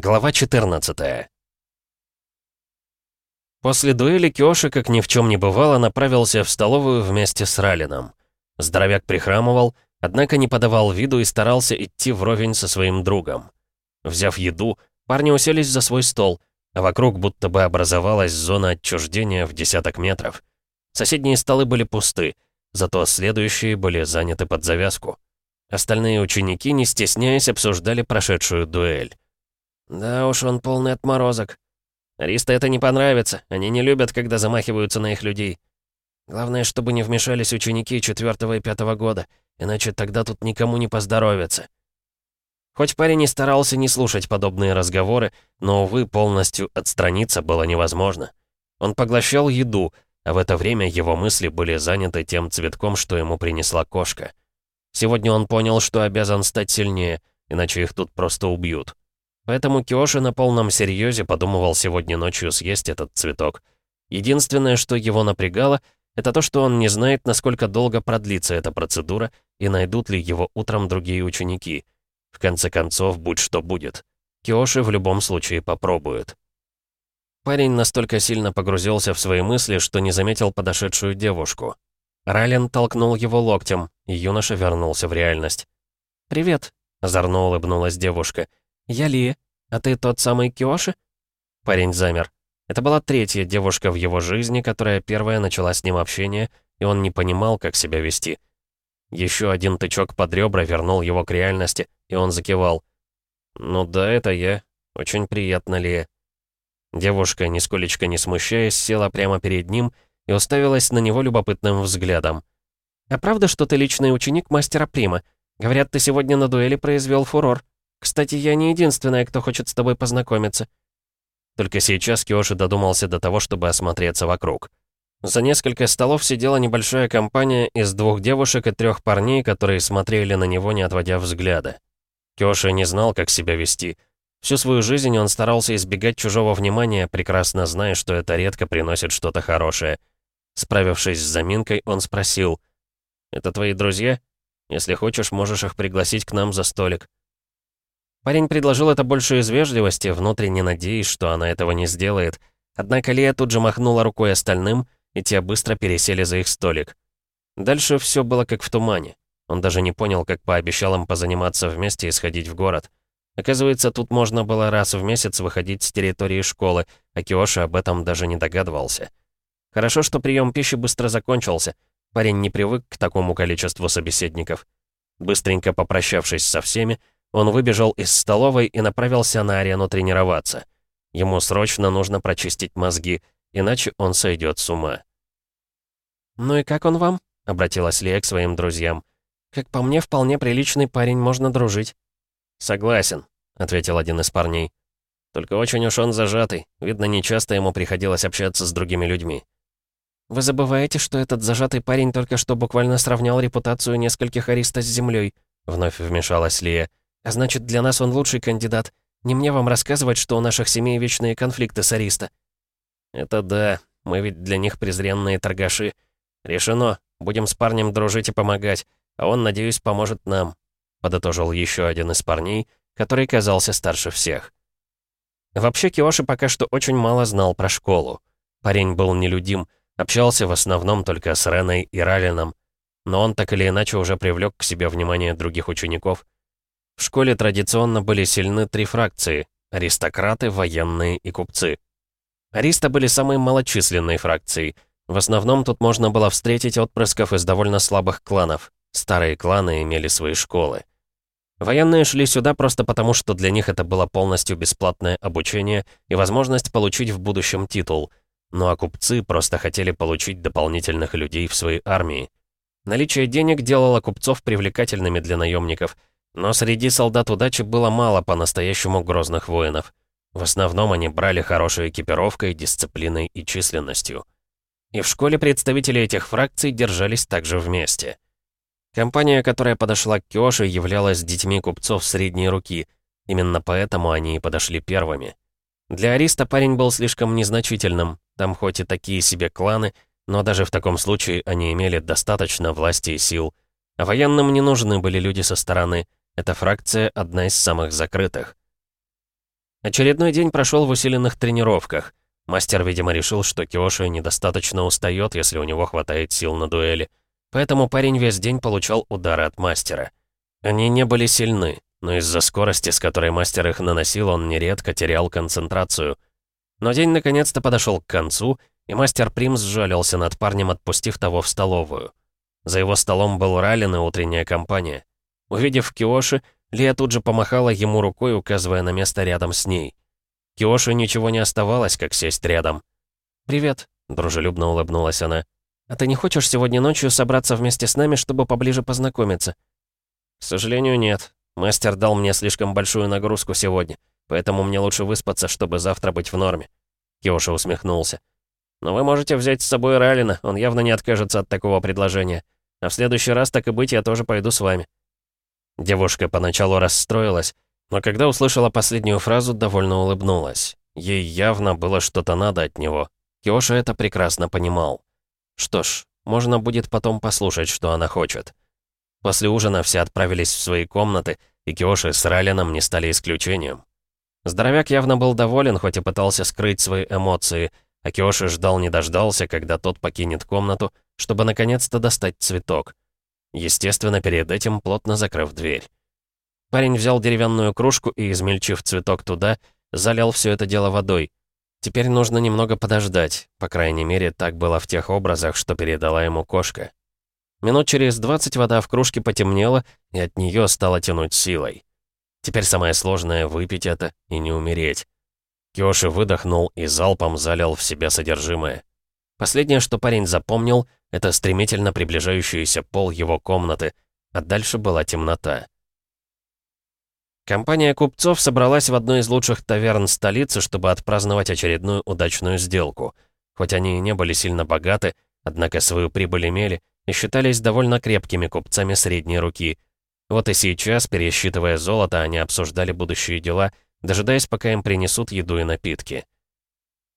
Глава 14 После дуэли Киоши, как ни в чем не бывало, направился в столовую вместе с Ралином. Здоровяк прихрамывал, однако не подавал виду и старался идти вровень со своим другом. Взяв еду, парни уселись за свой стол, а вокруг будто бы образовалась зона отчуждения в десяток метров. Соседние столы были пусты, зато следующие были заняты под завязку. Остальные ученики, не стесняясь, обсуждали прошедшую дуэль. «Да уж, он полный отморозок», Ариста это не понравится. Они не любят, когда замахиваются на их людей. Главное, чтобы не вмешались ученики четвертого и пятого года, иначе тогда тут никому не поздоровится. Хоть парень и старался не слушать подобные разговоры, но, увы, полностью отстраниться было невозможно. Он поглощал еду, а в это время его мысли были заняты тем цветком, что ему принесла кошка. Сегодня он понял, что обязан стать сильнее, иначе их тут просто убьют. Поэтому Киоши на полном серьезе подумывал сегодня ночью съесть этот цветок. Единственное, что его напрягало, это то, что он не знает, насколько долго продлится эта процедура и найдут ли его утром другие ученики. В конце концов, будь что будет. Киоши в любом случае попробует. Парень настолько сильно погрузился в свои мысли, что не заметил подошедшую девушку. Райлен толкнул его локтем, и юноша вернулся в реальность. «Привет», — озорно улыбнулась девушка. «Я Ли. А ты тот самый Киоши?» Парень замер. Это была третья девушка в его жизни, которая первая начала с ним общение, и он не понимал, как себя вести. Еще один тычок под ребра вернул его к реальности, и он закивал. «Ну да, это я. Очень приятно, Ли. Девушка, нисколечко не смущаясь, села прямо перед ним и уставилась на него любопытным взглядом. «А правда, что ты личный ученик мастера Прима? Говорят, ты сегодня на дуэли произвел фурор». Кстати, я не единственная, кто хочет с тобой познакомиться». Только сейчас Киоши додумался до того, чтобы осмотреться вокруг. За несколько столов сидела небольшая компания из двух девушек и трех парней, которые смотрели на него, не отводя взгляда. Киоши не знал, как себя вести. Всю свою жизнь он старался избегать чужого внимания, прекрасно зная, что это редко приносит что-то хорошее. Справившись с заминкой, он спросил, «Это твои друзья? Если хочешь, можешь их пригласить к нам за столик». Парень предложил это больше из вежливости, внутренне надеясь, что она этого не сделает. Однако Лия тут же махнула рукой остальным, и те быстро пересели за их столик. Дальше все было как в тумане. Он даже не понял, как пообещал им позаниматься вместе и сходить в город. Оказывается, тут можно было раз в месяц выходить с территории школы, а Киоши об этом даже не догадывался. Хорошо, что прием пищи быстро закончился. Парень не привык к такому количеству собеседников. Быстренько попрощавшись со всеми, он выбежал из столовой и направился на арену тренироваться. Ему срочно нужно прочистить мозги, иначе он сойдет с ума. «Ну и как он вам?» — обратилась Лия к своим друзьям. «Как по мне, вполне приличный парень, можно дружить». «Согласен», — ответил один из парней. «Только очень уж он зажатый. Видно, нечасто ему приходилось общаться с другими людьми». «Вы забываете, что этот зажатый парень только что буквально сравнял репутацию нескольких ариста с землей», — вновь вмешалась Лия. А значит, для нас он лучший кандидат. Не мне вам рассказывать, что у наших семей вечные конфликты с Ариста». «Это да. Мы ведь для них презренные торгаши. Решено. Будем с парнем дружить и помогать. А он, надеюсь, поможет нам», — подытожил еще один из парней, который казался старше всех. Вообще, Киоши пока что очень мало знал про школу. Парень был нелюдим, общался в основном только с Реной и Ралином, но он так или иначе уже привлек к себе внимание других учеников — в школе традиционно были сильны три фракции – аристократы, военные и купцы. Ариста были самой малочисленной фракцией. В основном тут можно было встретить отпрысков из довольно слабых кланов. Старые кланы имели свои школы. Военные шли сюда просто потому, что для них это было полностью бесплатное обучение и возможность получить в будущем титул. Ну а купцы просто хотели получить дополнительных людей в своей армии. Наличие денег делало купцов привлекательными для наемников – но среди солдат удачи было мало по-настоящему грозных воинов. В основном они брали хорошей экипировкой, дисциплиной и численностью. И в школе представители этих фракций держались также вместе. Компания, которая подошла к Киоши, являлась детьми купцов средней руки. Именно поэтому они и подошли первыми. Для Ариста парень был слишком незначительным. Там хоть и такие себе кланы, но даже в таком случае они имели достаточно власти и сил. А военным не нужны были люди со стороны – эта фракция одна из самых закрытых. Очередной день прошел в усиленных тренировках. Мастер, видимо, решил, что Киоши недостаточно устает, если у него хватает сил на дуэли. Поэтому парень весь день получал удары от мастера. Они не были сильны, но из-за скорости, с которой мастер их наносил, он нередко терял концентрацию. Но день наконец-то подошел к концу, и мастер Примс сжалился над парнем, отпустив того в столовую. За его столом был Раллин и утренняя компания. Увидев Киоши, Лия тут же помахала ему рукой, указывая на место рядом с ней. Киоши ничего не оставалось, как сесть рядом. «Привет», — дружелюбно улыбнулась она. «А ты не хочешь сегодня ночью собраться вместе с нами, чтобы поближе познакомиться?» «К сожалению, нет. Мастер дал мне слишком большую нагрузку сегодня, поэтому мне лучше выспаться, чтобы завтра быть в норме». Киоша усмехнулся. «Но вы можете взять с собой Ралина, он явно не откажется от такого предложения. А в следующий раз, так и быть, я тоже пойду с вами». Девушка поначалу расстроилась, но когда услышала последнюю фразу, довольно улыбнулась. Ей явно было что-то надо от него. Киоша это прекрасно понимал. Что ж, можно будет потом послушать, что она хочет. После ужина все отправились в свои комнаты, и Киоши с Ралином не стали исключением. Здоровяк явно был доволен, хоть и пытался скрыть свои эмоции, а Киоши ждал не дождался, когда тот покинет комнату, чтобы наконец-то достать цветок. Естественно, перед этим плотно закрыв дверь. Парень взял деревянную кружку и, измельчив цветок туда, залил все это дело водой. Теперь нужно немного подождать, по крайней мере, так было в тех образах, что передала ему кошка. Минут через двадцать вода в кружке потемнела, и от нее стало тянуть силой. Теперь самое сложное — выпить это и не умереть. Киоши выдохнул и залпом залил в себя содержимое. Последнее, что парень запомнил, это стремительно приближающийся пол его комнаты, а дальше была темнота. Компания купцов собралась в одной из лучших таверн столицы, чтобы отпраздновать очередную удачную сделку. Хоть они и не были сильно богаты, однако свою прибыль имели и считались довольно крепкими купцами средней руки. Вот и сейчас, пересчитывая золото, они обсуждали будущие дела, дожидаясь, пока им принесут еду и напитки.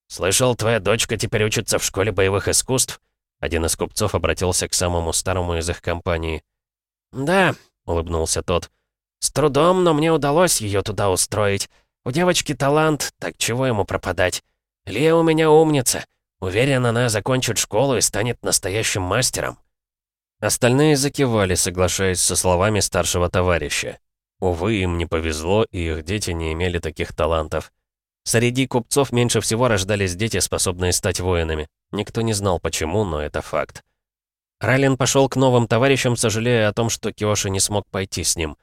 «Слышал, твоя дочка теперь учится в школе боевых искусств?» Один из купцов обратился к самому старому из их компании. «Да», — улыбнулся тот. «С трудом, но мне удалось ее туда устроить. У девочки талант, так чего ему пропадать? Лия у меня умница. Уверен, она закончит школу и станет настоящим мастером». Остальные закивали, соглашаясь со словами старшего товарища. Увы, им не повезло, и их дети не имели таких талантов. Среди купцов меньше всего рождались дети, способные стать воинами. Никто не знал почему, но это факт. Райлен пошел к новым товарищам, сожалея о том, что Киоши не смог пойти с ним.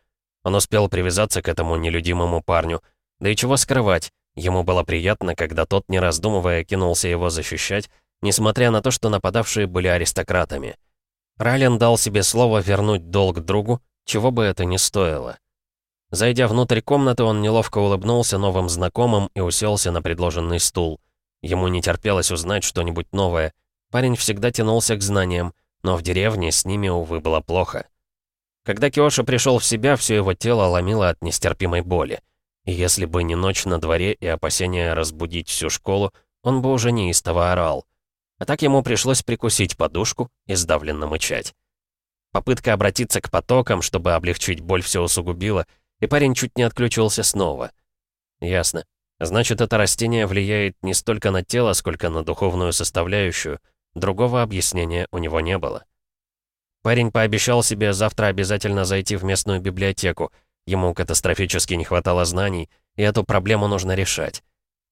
Он успел привязаться к этому нелюдимому парню. Да и чего скрывать, ему было приятно, когда тот, не раздумывая, кинулся его защищать, несмотря на то, что нападавшие были аристократами. Райлен дал себе слово вернуть долг другу, чего бы это ни стоило. Зайдя внутрь комнаты, он неловко улыбнулся новым знакомым и уселся на предложенный стул. Ему не терпелось узнать что-нибудь новое. Парень всегда тянулся к знаниям, но в деревне с ними, увы, было плохо. Когда Киоша пришел в себя, все его тело ломило от нестерпимой боли. И если бы не ночь на дворе и опасения разбудить всю школу, он бы уже неистово орал. А так ему пришлось прикусить подушку и сдавленно мычать. Попытка обратиться к потокам, чтобы облегчить боль, все усугубила, и парень чуть не отключился снова. Ясно. Значит, это растение влияет не столько на тело, сколько на духовную составляющую. Другого объяснения у него не было. Парень пообещал себе завтра обязательно зайти в местную библиотеку. Ему катастрофически не хватало знаний, и эту проблему нужно решать.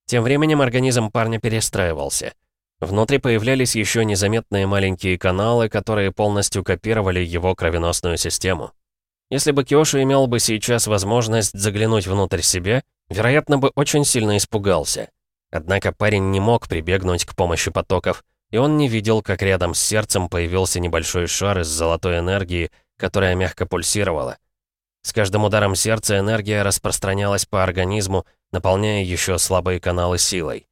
Тем временем организм парня перестраивался. Внутри появлялись еще незаметные маленькие каналы, которые полностью копировали его кровеносную систему. Если бы Киоши имел бы сейчас возможность заглянуть внутрь себя, вероятно бы очень сильно испугался. Однако парень не мог прибегнуть к помощи потоков, и он не видел, как рядом с сердцем появился небольшой шар из золотой энергии, которая мягко пульсировала. С каждым ударом сердца энергия распространялась по организму, наполняя еще слабые каналы силой.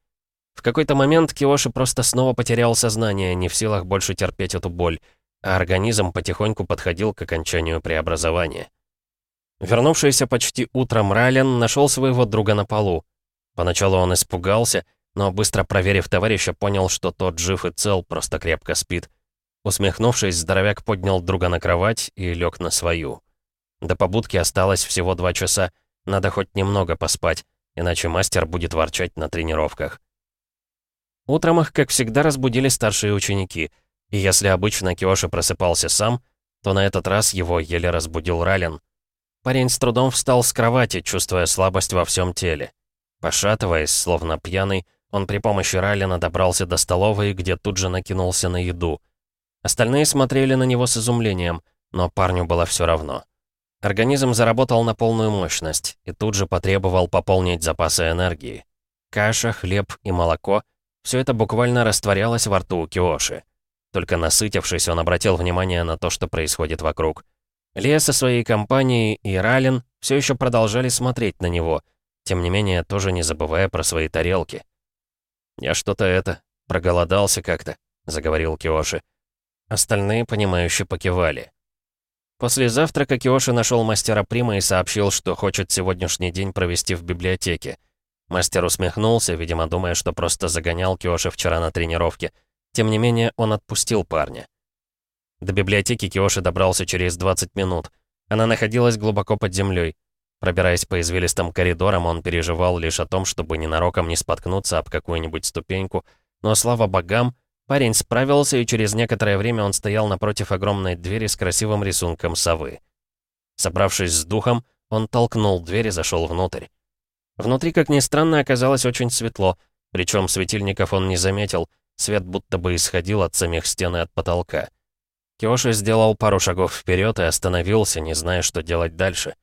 В какой-то момент Киоши просто снова потерял сознание, не в силах больше терпеть эту боль, а организм потихоньку подходил к окончанию преобразования. Вернувшийся почти утром Райлен нашел своего друга на полу. Поначалу он испугался, но быстро проверив товарища, понял, что тот жив и цел, просто крепко спит. Усмехнувшись, здоровяк поднял друга на кровать и лег на свою. До побудки осталось всего два часа, надо хоть немного поспать, иначе мастер будет ворчать на тренировках. Утром их, как всегда, разбудили старшие ученики, и если обычно Киоши просыпался сам, то на этот раз его еле разбудил Ралин. Парень с трудом встал с кровати, чувствуя слабость во всем теле. Пошатываясь, словно пьяный, он при помощи Ралина добрался до столовой, где тут же накинулся на еду. Остальные смотрели на него с изумлением, но парню было все равно. Организм заработал на полную мощность и тут же потребовал пополнить запасы энергии. Каша, хлеб и молоко — все это буквально растворялось во рту у Киоши. Только насытившись, он обратил внимание на то, что происходит вокруг. Лия со своей компанией и Ралин все еще продолжали смотреть на него, тем не менее, тоже не забывая про свои тарелки. «Я что-то это, проголодался как-то», — заговорил Киоши. Остальные, понимающе покивали. После завтрака Киоши нашел мастера Прима и сообщил, что хочет сегодняшний день провести в библиотеке — Мастер усмехнулся, видимо, думая, что просто загонял Киоши вчера на тренировке. Тем не менее, он отпустил парня. До библиотеки Киоши добрался через 20 минут. Она находилась глубоко под землей. Пробираясь по извилистым коридорам, он переживал лишь о том, чтобы ненароком не споткнуться об какую-нибудь ступеньку. Но, слава богам, парень справился, и через некоторое время он стоял напротив огромной двери с красивым рисунком совы. Собравшись с духом, он толкнул дверь и зашел внутрь. Внутри, как ни странно, оказалось очень светло, причем светильников он не заметил, свет будто бы исходил от самих стен и от потолка. Киоши сделал пару шагов вперед и остановился, не зная, что делать дальше.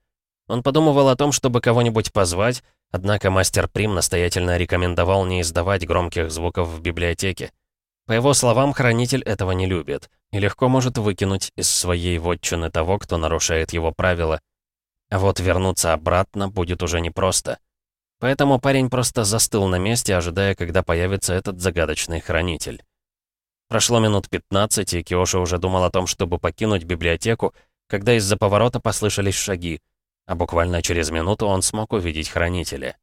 Он подумывал о том, чтобы кого-нибудь позвать, однако мастер Прим настоятельно рекомендовал не издавать громких звуков в библиотеке. По его словам, хранитель этого не любит и легко может выкинуть из своей вотчины того, кто нарушает его правила. А вот вернуться обратно будет уже непросто. Поэтому парень просто застыл на месте, ожидая, когда появится этот загадочный хранитель. Прошло минут 15, и Киоши уже думал о том, чтобы покинуть библиотеку, когда из-за поворота послышались шаги, а буквально через минуту он смог увидеть хранителя.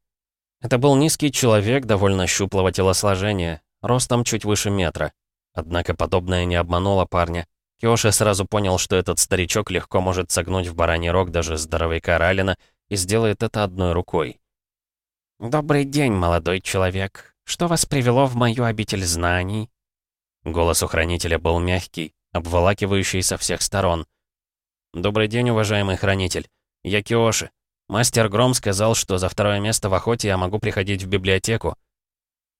Это был низкий человек довольно щуплого телосложения, ростом чуть выше метра. Однако подобное не обмануло парня. Киоши сразу понял, что этот старичок легко может согнуть в бараний рог даже здоровяка Ралина и сделает это одной рукой. «Добрый день, молодой человек. Что вас привело в мою обитель знаний?» Голос у хранителя был мягкий, обволакивающий со всех сторон. «Добрый день, уважаемый хранитель. Я Киоши. Мастер Гром сказал, что за второе место в охоте я могу приходить в библиотеку».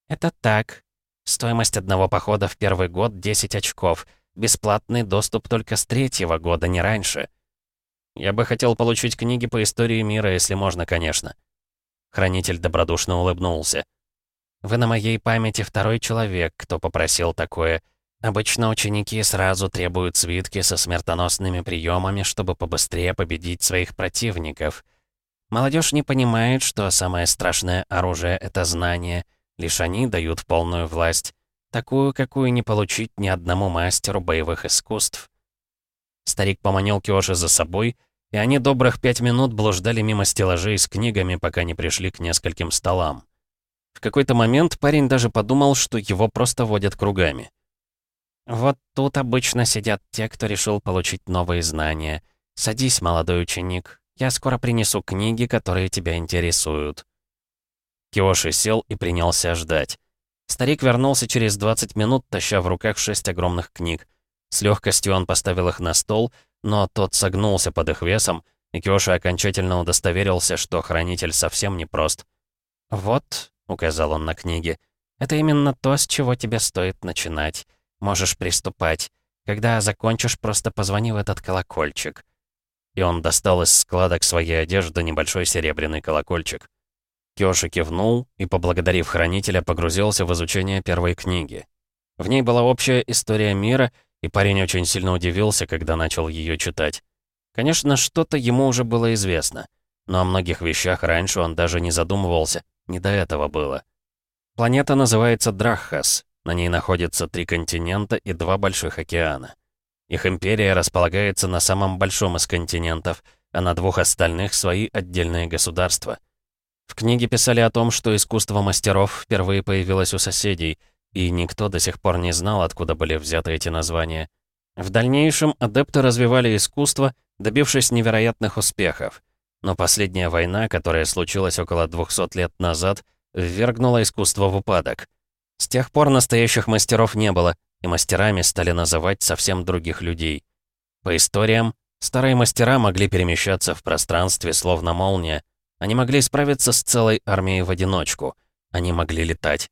«Это так. Стоимость одного похода в первый год — 10 очков. Бесплатный доступ только с третьего года, не раньше. Я бы хотел получить книги по истории мира, если можно, конечно». Хранитель добродушно улыбнулся. «Вы на моей памяти второй человек, кто попросил такое. Обычно ученики сразу требуют свитки со смертоносными приемами, чтобы побыстрее победить своих противников. Молодежь не понимает, что самое страшное оружие — это знание. Лишь они дают полную власть. Такую, какую не получить ни одному мастеру боевых искусств». Старик поманил Киоши за собой — и они добрых пять минут блуждали мимо стеллажей с книгами, пока не пришли к нескольким столам. В какой-то момент парень даже подумал, что его просто водят кругами. «Вот тут обычно сидят те, кто решил получить новые знания. Садись, молодой ученик. Я скоро принесу книги, которые тебя интересуют». Киоши сел и принялся ждать. Старик вернулся через 20 минут, таща в руках шесть огромных книг. С легкостью он поставил их на стол — но тот согнулся под их весом, и Кёша окончательно удостоверился, что хранитель совсем не прост. «Вот», — указал он на книге, — «это именно то, с чего тебе стоит начинать. Можешь приступать. Когда закончишь, просто позвони в этот колокольчик». И он достал из складок своей одежды небольшой серебряный колокольчик. Кёша кивнул и, поблагодарив хранителя, погрузился в изучение первой книги. В ней была общая история мира — и парень очень сильно удивился, когда начал ее читать. Конечно, что-то ему уже было известно, но о многих вещах раньше он даже не задумывался, не до этого было. Планета называется Драххас, на ней находятся три континента и два больших океана. Их империя располагается на самом большом из континентов, а на двух остальных свои отдельные государства. В книге писали о том, что искусство мастеров впервые появилось у соседей — и никто до сих пор не знал, откуда были взяты эти названия. В дальнейшем адепты развивали искусство, добившись невероятных успехов. Но последняя война, которая случилась около 200 лет назад, ввергнула искусство в упадок. С тех пор настоящих мастеров не было, и мастерами стали называть совсем других людей. По историям, старые мастера могли перемещаться в пространстве, словно молния. Они могли справиться с целой армией в одиночку. Они могли летать.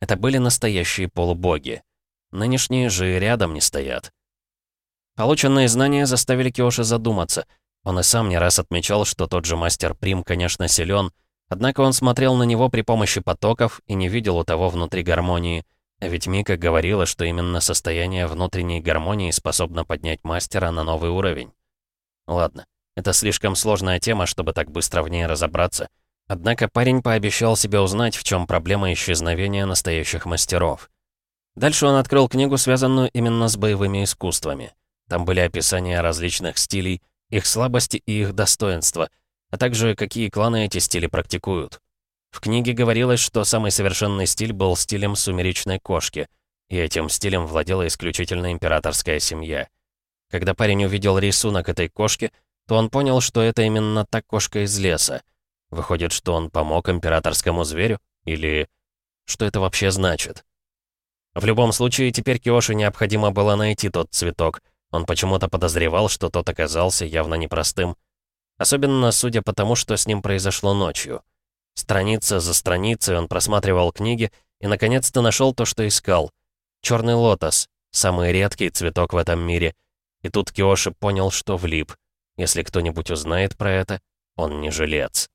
Это были настоящие полубоги. Нынешние же рядом не стоят. Полученные знания заставили Киоши задуматься. Он и сам не раз отмечал, что тот же мастер Прим, конечно, силен, однако он смотрел на него при помощи потоков и не видел у того внутри гармонии. А ведь Мика говорила, что именно состояние внутренней гармонии способно поднять мастера на новый уровень. Ладно, это слишком сложная тема, чтобы так быстро в ней разобраться. Однако парень пообещал себе узнать, в чем проблема исчезновения настоящих мастеров. Дальше он открыл книгу, связанную именно с боевыми искусствами. Там были описания различных стилей, их слабости и их достоинства, а также какие кланы эти стили практикуют. В книге говорилось, что самый совершенный стиль был стилем сумеречной кошки, и этим стилем владела исключительно императорская семья. Когда парень увидел рисунок этой кошки, то он понял, что это именно та кошка из леса. Выходит, что он помог императорскому зверю? Или что это вообще значит? В любом случае, теперь Киоши необходимо было найти тот цветок. Он почему-то подозревал, что тот оказался явно непростым. Особенно судя по тому, что с ним произошло ночью. Страница за страницей он просматривал книги и наконец-то нашел то, что искал. Черный лотос, самый редкий цветок в этом мире. И тут Киоши понял, что влип. Если кто-нибудь узнает про это, он не жилец.